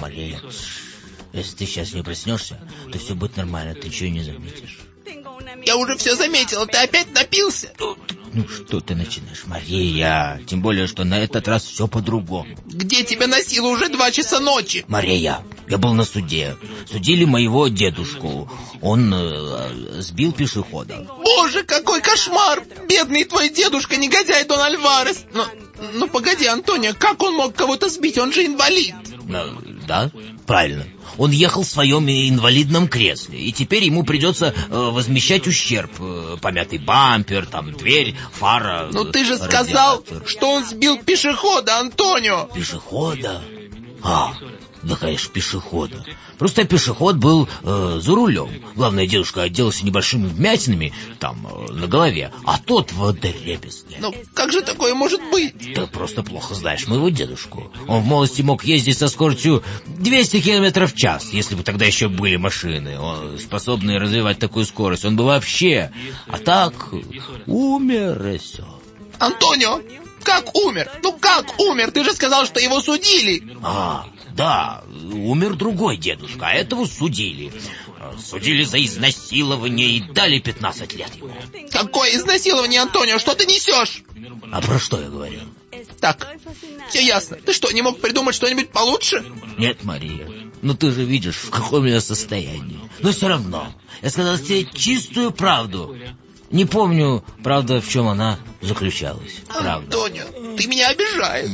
Мария, если ты сейчас не проснешься, то все будет нормально, ты ничего не заметишь. Я уже все заметила, ты опять напился? Ну, что ты начинаешь, Мария? Тем более, что на этот раз все по-другому. Где тебя носило уже два часа ночи? Мария, я был на суде. Судили моего дедушку. Он э, сбил пешехода. Боже, какой кошмар! Бедный твой дедушка, негодяй Дон Альварес. Ну, ну погоди, Антонио, как он мог кого-то сбить? Он же инвалид. Э, да, правильно. Он ехал в своем инвалидном кресле, и теперь ему придется э, возмещать ущерб. Э, помятый бампер, там, дверь, фара, Ну ты же сказал, что он сбил пешехода, Антонио! Пешехода? А, да, конечно, пешехода. Просто пешеход был э, за рулем. Главное, дедушка отделался небольшими вмятинами там э, на голове, а тот в дребезге. Ну, как же такое может быть? Ты просто плохо знаешь моего дедушку. Он в молодости мог ездить со скоростью 200 км в час, если бы тогда еще были машины, он, способные развивать такую скорость. Он бы вообще... А так умер и все. Антонио, как умер? Ну как умер? Ты же сказал, что его судили. А, да, умер другой дедушка, а этого судили. Судили за изнасилование и дали 15 лет ему. Какое изнасилование, Антонио? Что ты несешь? А про что я говорю? Так, все ясно. Ты что, не мог придумать что-нибудь получше? Нет, Мария. Ну ты же видишь, в каком я состоянии. Но все равно, я сказал тебе чистую правду. Не помню, правда, в чем она заключалась. Правда. Антонио, ты меня обижаешь.